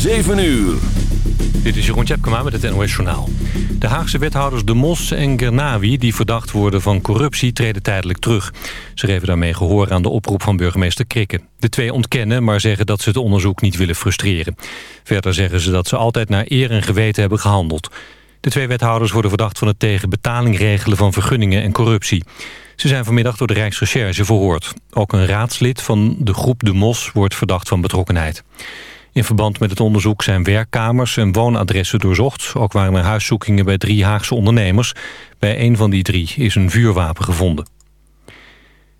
7 uur. Dit is Jeroen Tjepkema met het NOS Journaal. De Haagse wethouders De Mos en Gernawi, die verdacht worden van corruptie, treden tijdelijk terug. Ze geven daarmee gehoor aan de oproep van burgemeester Krikke. De twee ontkennen, maar zeggen dat ze het onderzoek niet willen frustreren. Verder zeggen ze dat ze altijd naar eer en geweten hebben gehandeld. De twee wethouders worden verdacht van het tegen betaling regelen van vergunningen en corruptie. Ze zijn vanmiddag door de Rijksrecherche verhoord. Ook een raadslid van de groep De Mos wordt verdacht van betrokkenheid. In verband met het onderzoek zijn werkkamers en woonadressen doorzocht. Ook waren er huiszoekingen bij drie Haagse ondernemers. Bij een van die drie is een vuurwapen gevonden.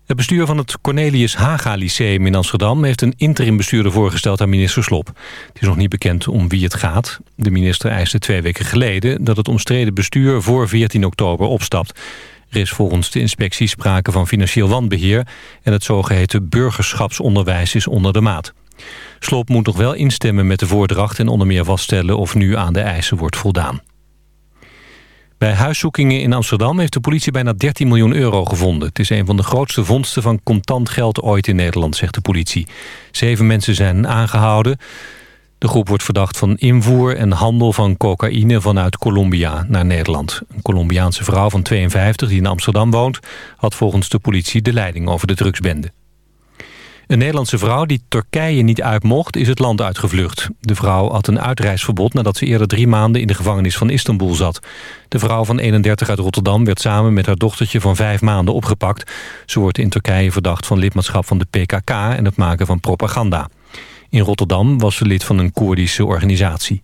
Het bestuur van het Cornelius Haga Lyceum in Amsterdam... heeft een interimbestuurder voorgesteld aan minister Slop. Het is nog niet bekend om wie het gaat. De minister eiste twee weken geleden... dat het omstreden bestuur voor 14 oktober opstapt. Er is volgens de inspectie sprake van financieel wanbeheer... en het zogeheten burgerschapsonderwijs is onder de maat. Slop moet nog wel instemmen met de voordracht... en onder meer vaststellen of nu aan de eisen wordt voldaan. Bij huiszoekingen in Amsterdam heeft de politie bijna 13 miljoen euro gevonden. Het is een van de grootste vondsten van contant geld ooit in Nederland, zegt de politie. Zeven mensen zijn aangehouden. De groep wordt verdacht van invoer en handel van cocaïne vanuit Colombia naar Nederland. Een Colombiaanse vrouw van 52 die in Amsterdam woont... had volgens de politie de leiding over de drugsbende. Een Nederlandse vrouw die Turkije niet uit mocht, is het land uitgevlucht. De vrouw had een uitreisverbod nadat ze eerder drie maanden in de gevangenis van Istanbul zat. De vrouw van 31 uit Rotterdam werd samen met haar dochtertje van vijf maanden opgepakt. Ze wordt in Turkije verdacht van lidmaatschap van de PKK en het maken van propaganda. In Rotterdam was ze lid van een Koerdische organisatie.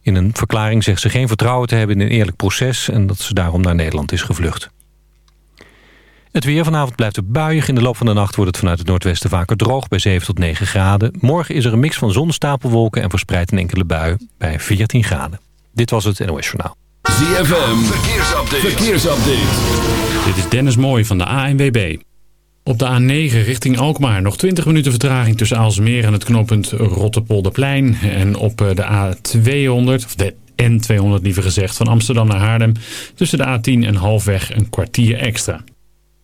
In een verklaring zegt ze geen vertrouwen te hebben in een eerlijk proces... en dat ze daarom naar Nederland is gevlucht. Het weer vanavond blijft het buiig. In de loop van de nacht wordt het vanuit het noordwesten vaker droog bij 7 tot 9 graden. Morgen is er een mix van zon, stapelwolken en verspreid een enkele bui bij 14 graden. Dit was het NOS Journaal. ZFM, verkeersupdate. verkeersupdate. Dit is Dennis Mooij van de ANWB. Op de A9 richting Alkmaar nog 20 minuten vertraging tussen Aalsmeer en het knooppunt Rotterpolderplein. En op eh, de A200, of de N200 liever gezegd, van Amsterdam naar Haarlem tussen de A10 en halfweg een kwartier extra.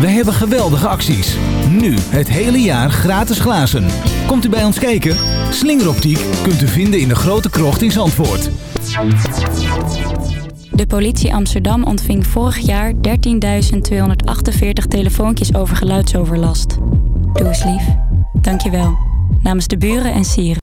Wij hebben geweldige acties. Nu het hele jaar gratis glazen. Komt u bij ons kijken? Slingeroptiek kunt u vinden in de grote krocht in Zandvoort. De politie Amsterdam ontving vorig jaar 13.248 telefoontjes over geluidsoverlast. Doe eens lief. Dankjewel. Namens de buren en sieren.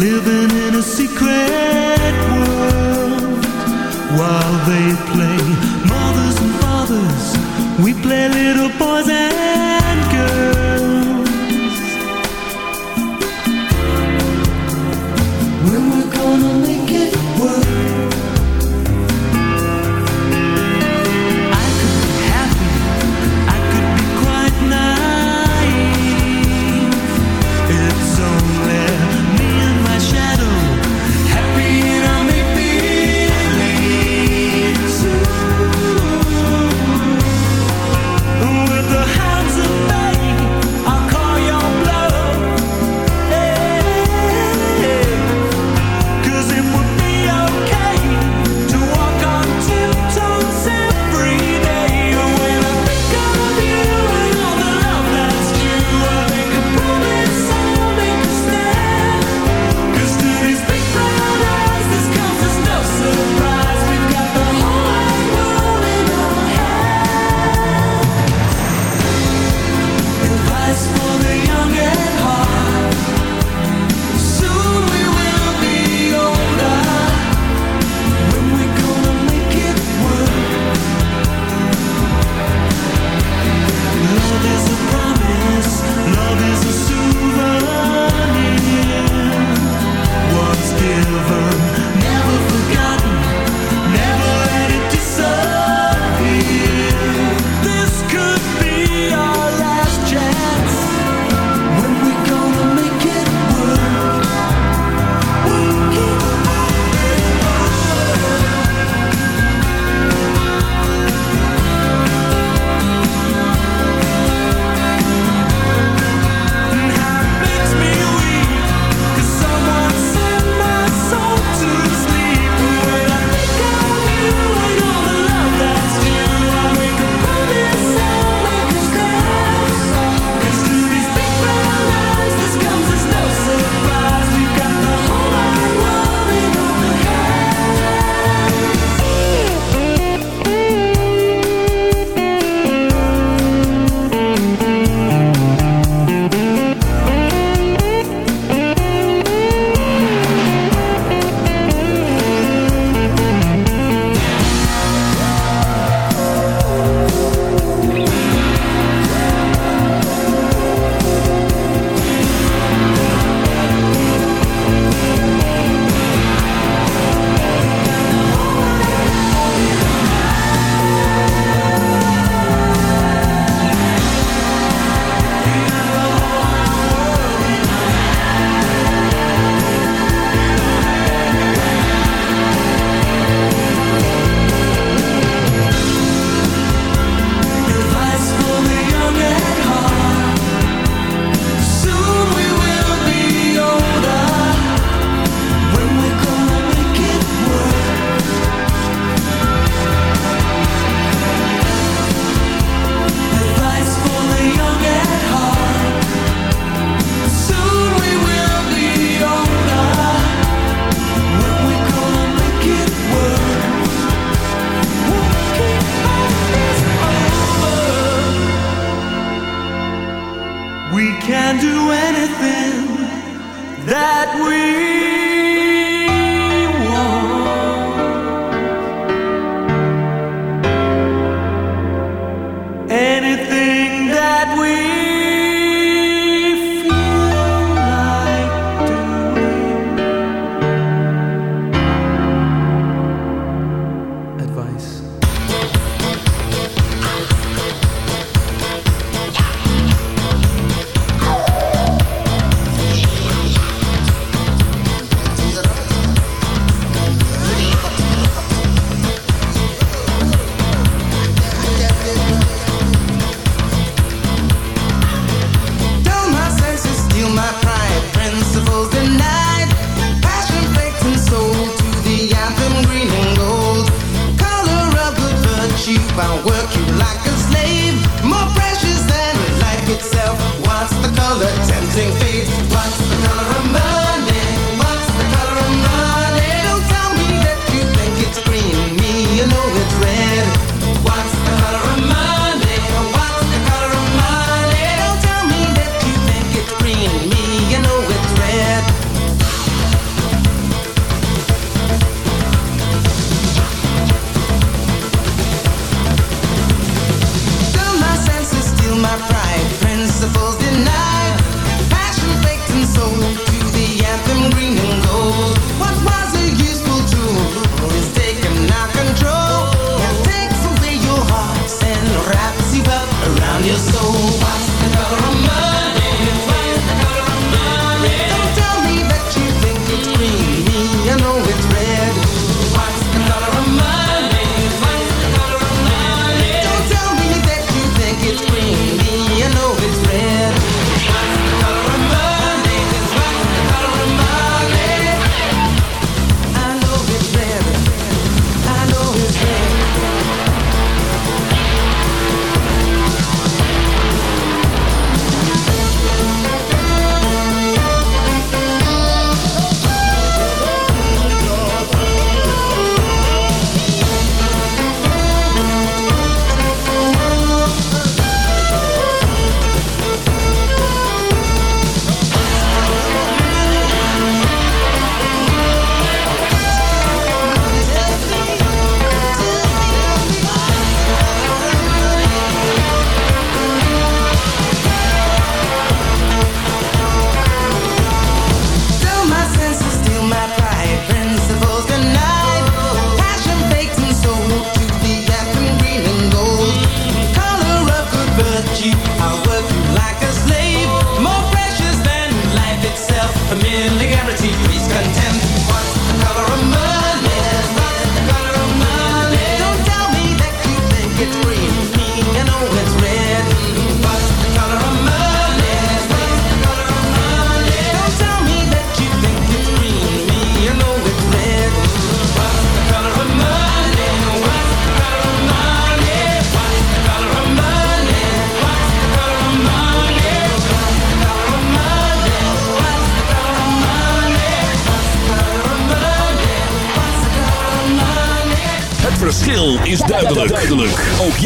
living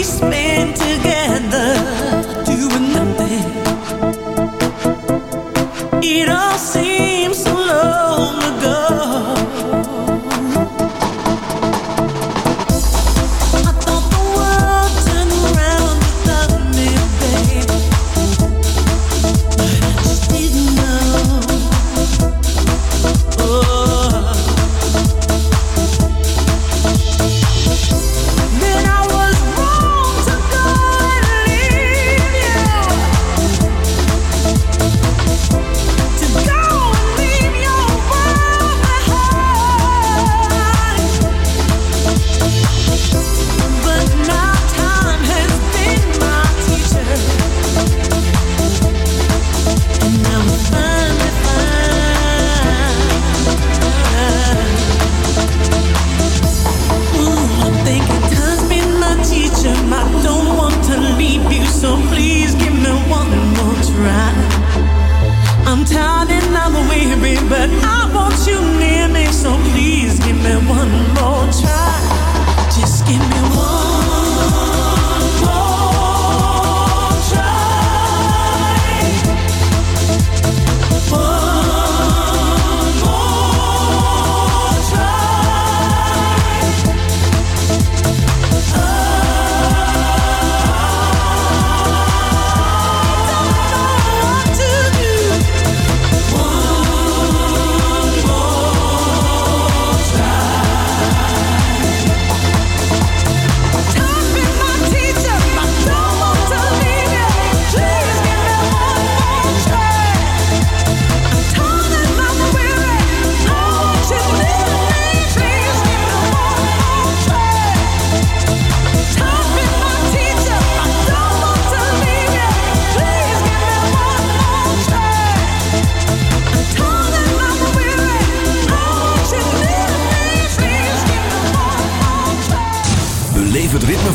we spend together.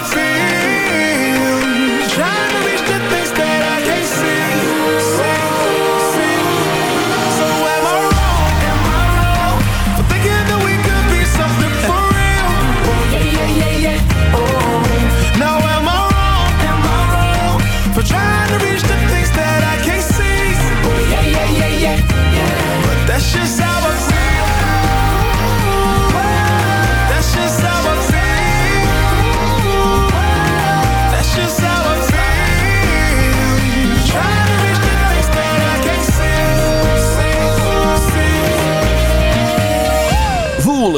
feel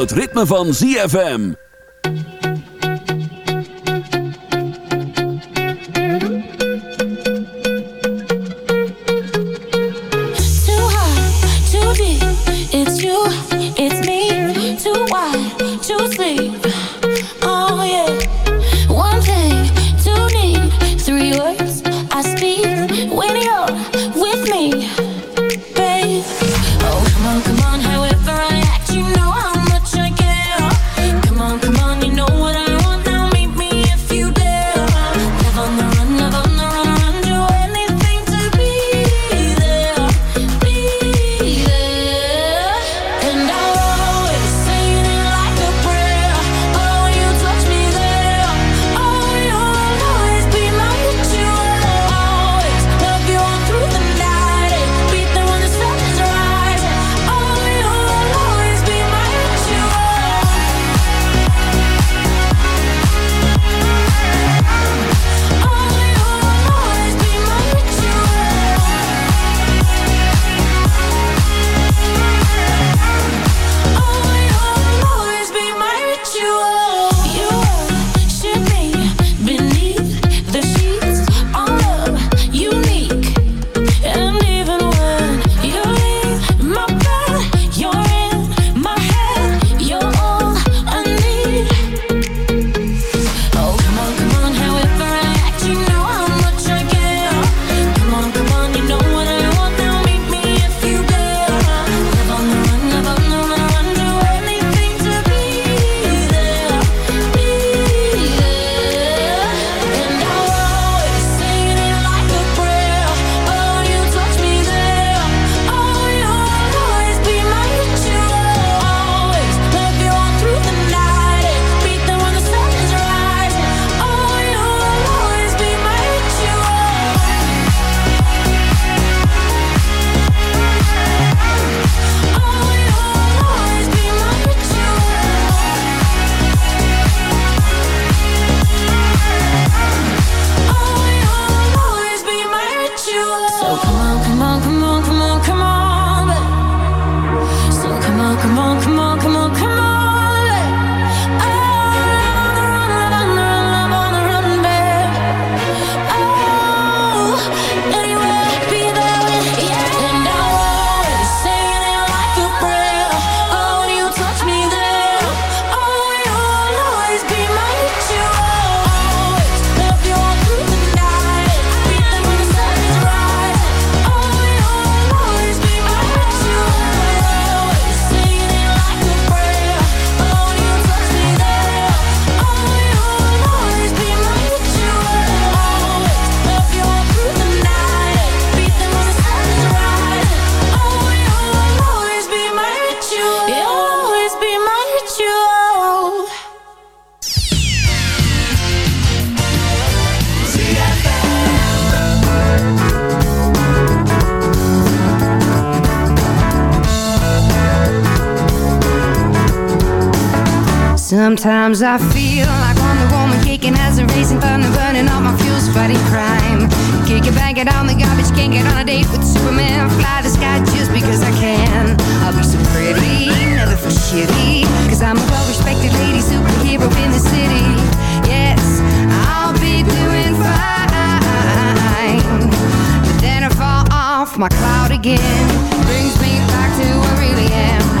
het ritme van ZFM. Sometimes I feel like Wonder Woman kicking as a racing thunder, burning up my fuels, fighting crime. Kick it, back it on the garbage, can't get on a date with Superman. Fly the sky just because I can. I'll be so pretty, never feel shitty. Cause I'm a well respected lady, superhero in the city. Yes, I'll be doing fine. But then I fall off my cloud again. Brings me back to where I really am.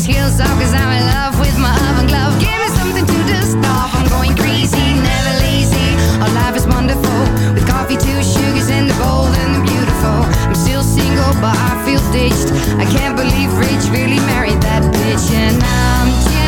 these heels off cause I'm in love with my oven glove. Give me something to dust off, I'm going crazy, never lazy. Our life is wonderful, with coffee, two sugars and the bold and the beautiful. I'm still single but I feel ditched, I can't believe Rich really married that bitch. And I'm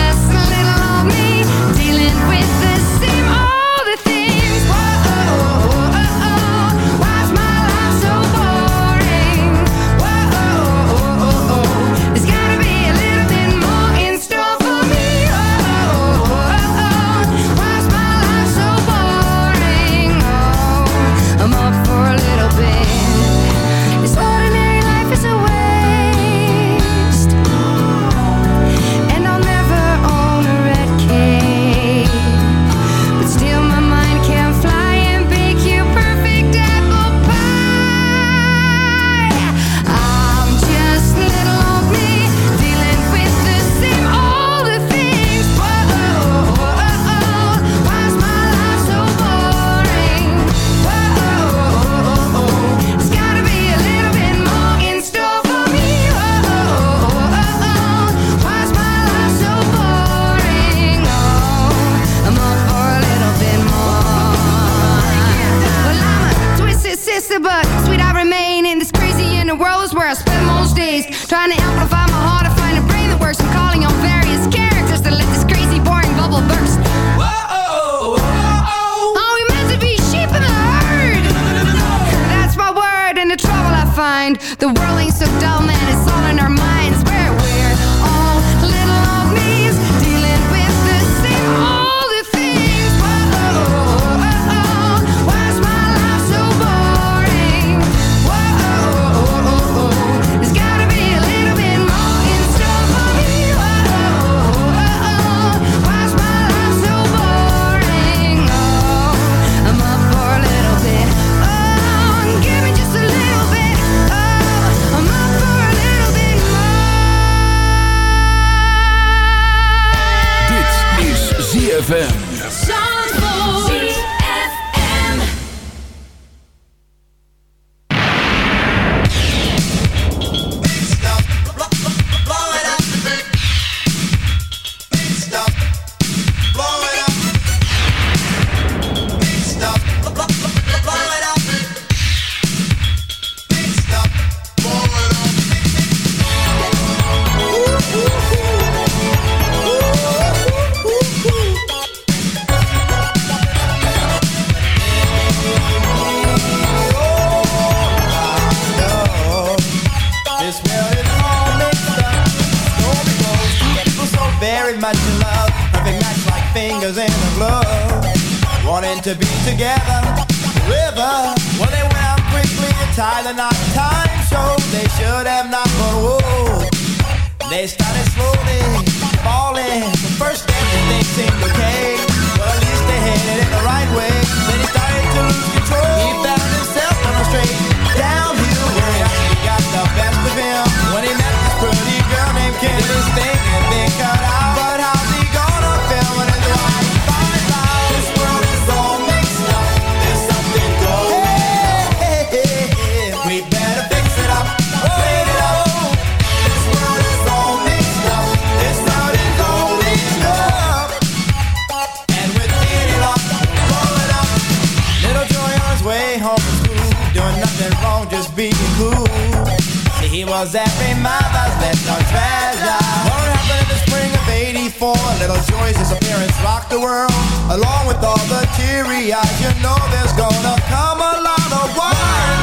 little Joy's disappearance rocked the world. Along with all the teary eyes, you know there's gonna come a lot of why.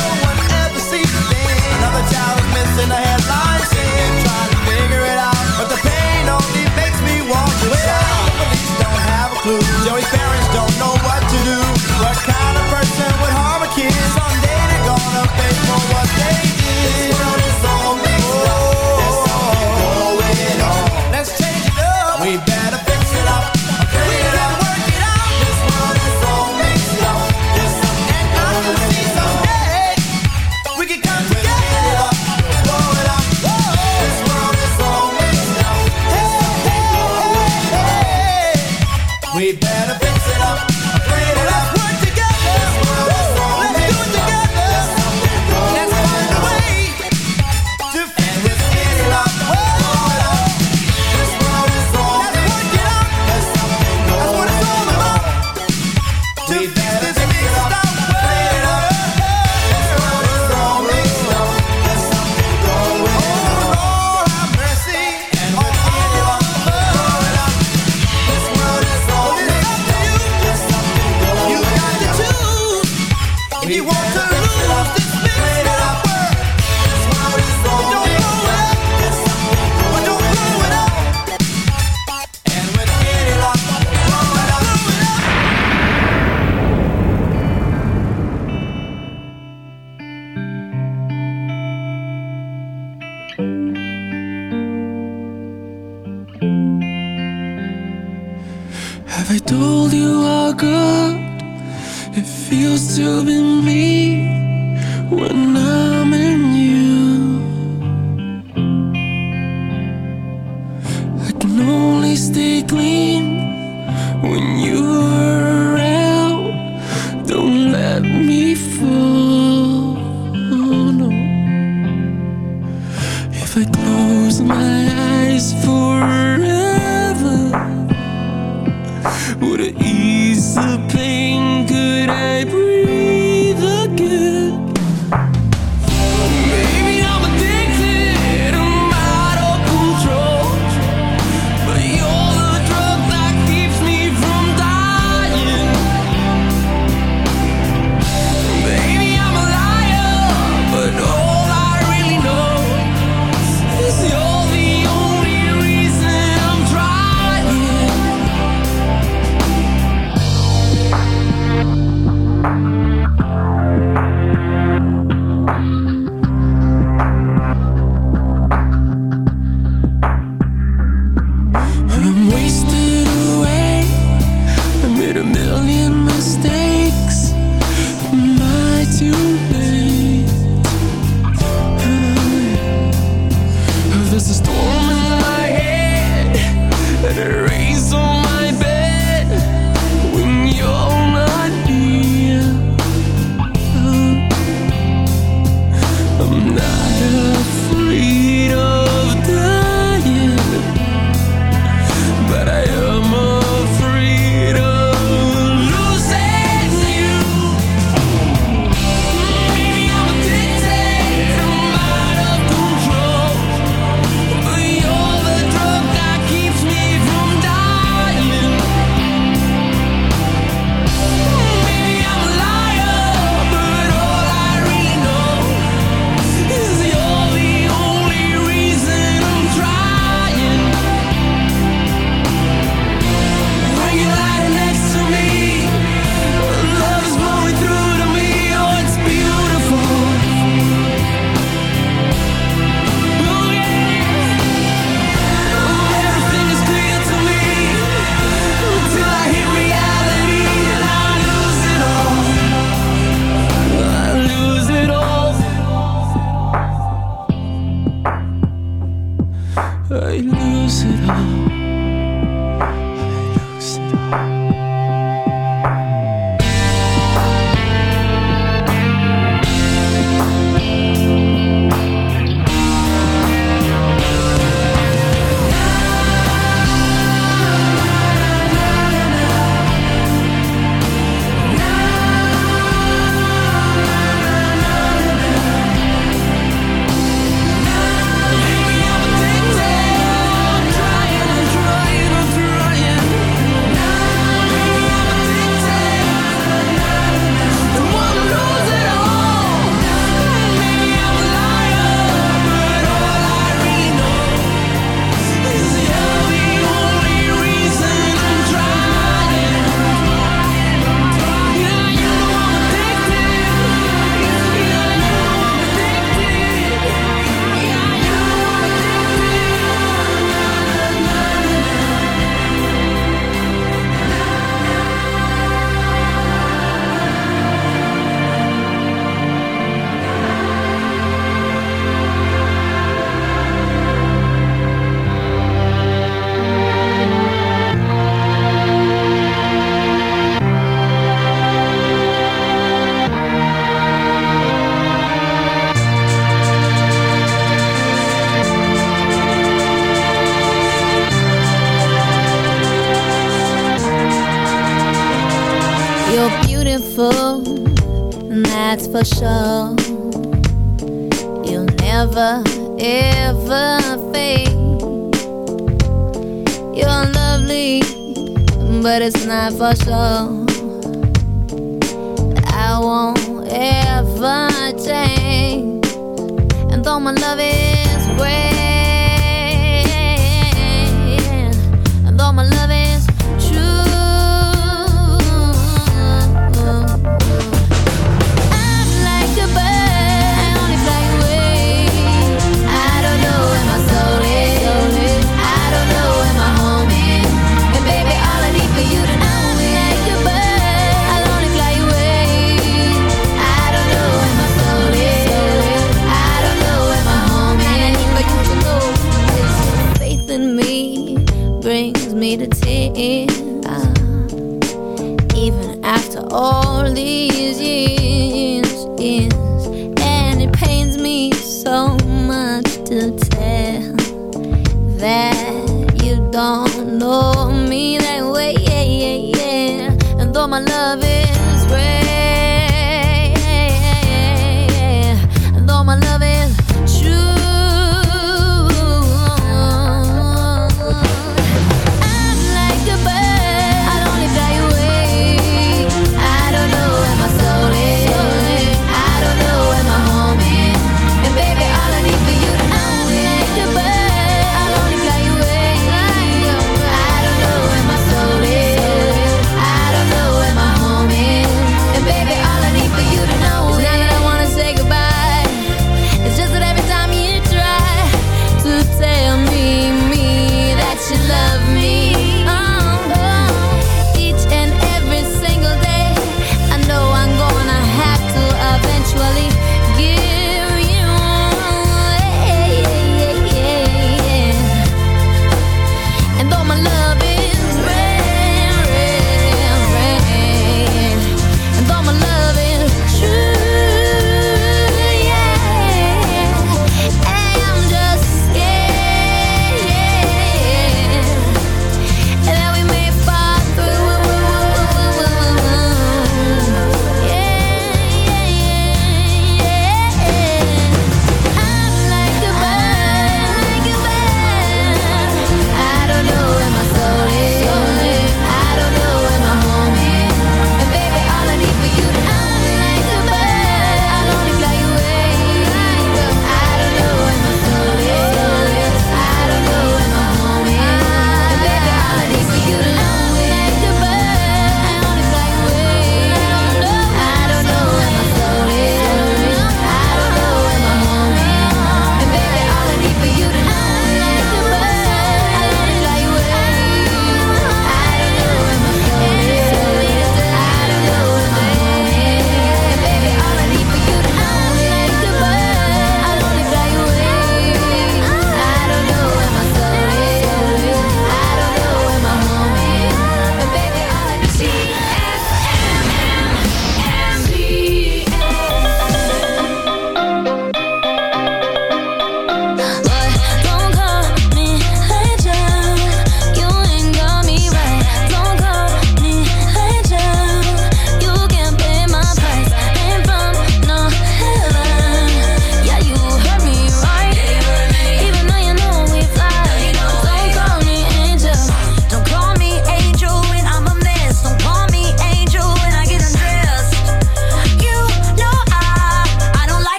No one ever sees things. Another child is missing a hand.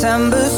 September